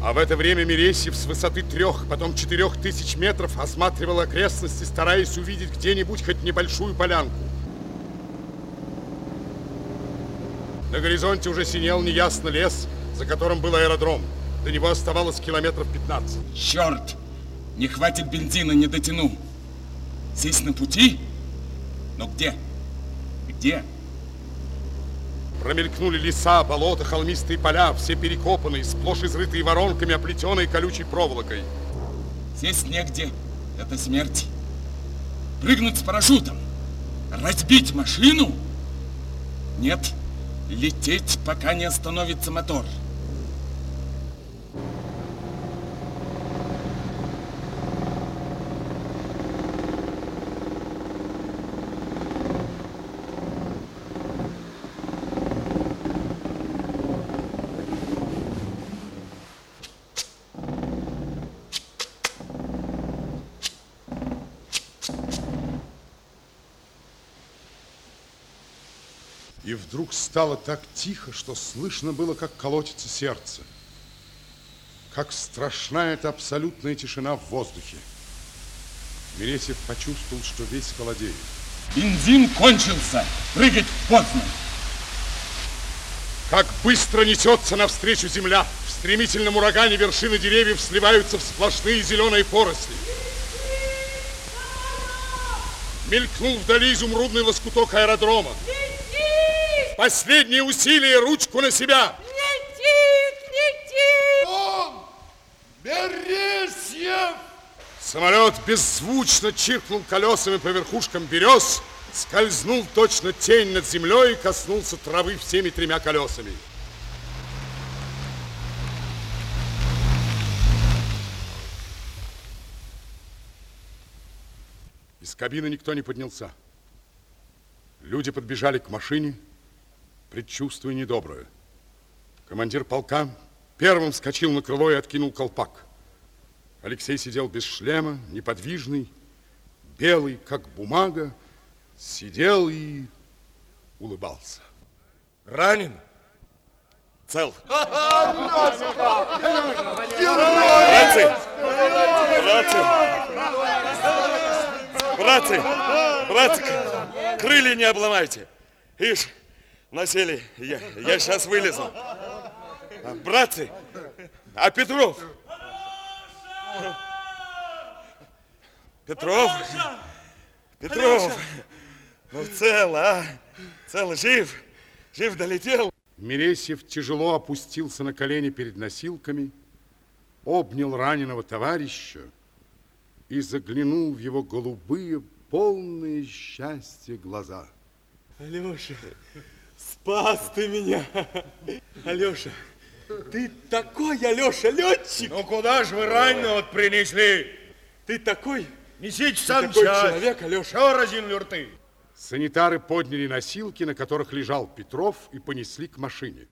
А в это время Мересьев с высоты трех, потом четырех тысяч метров осматривал окрестности, стараясь увидеть где-нибудь хоть небольшую полянку. На горизонте уже синел неясно лес, за которым был аэродром. До него оставалось километров 15. Черт! Не хватит бензина, не дотяну. Здесь на пути? Но где? Где? Промелькнули леса, болота, холмистые поля, все перекопанные, сплошь изрытые воронками, оплетенные колючей проволокой. Здесь негде. Это смерть. Прыгнуть с парашютом? Разбить машину? Нет. Лететь, пока не остановится мотор. И вдруг стало так тихо, что слышно было, как колотится сердце. Как страшна эта абсолютная тишина в воздухе. Мересьев почувствовал, что весь холодеет. Бензин кончился. Прыгать поздно. Как быстро несется навстречу земля. В стремительном урагане вершины деревьев сливаются в сплошные зеленые поросли. Мелькнул вдали изумрудный лоскуток аэродрома. Последние усилия, ручку на себя. Летит, летит! Он! Бересьев! Самолет беззвучно чиркнул колесами по верхушкам берез, скользнул точно тень над землей и коснулся травы всеми тремя колесами. Из кабины никто не поднялся. Люди подбежали к машине, предчувствуя недоброе. Командир полка первым вскочил на крыло и откинул колпак. Алексей сидел без шлема, неподвижный, белый, как бумага, сидел и улыбался. Ранен? Цел. Братцы! Братцы! Братцы! Братцы! Крылья не обломайте. Ишь, насели. Я, я сейчас вылезу. Братцы! А Петров? Петров? Петров! Ну, цел, а? Цел, жив? Жив долетел? Мересьев тяжело опустился на колени перед носилками, обнял раненого товарища и заглянул в его голубые, полные счастья глаза. Алеша, спас ты меня. Алеша, ты такой, Алеша, летчик. Ну куда же вы раненого принесли? Ты такой, Несите сам такой час. человек, Алеша. Чего разинули рты? Санитары подняли носилки, на которых лежал Петров, и понесли к машине.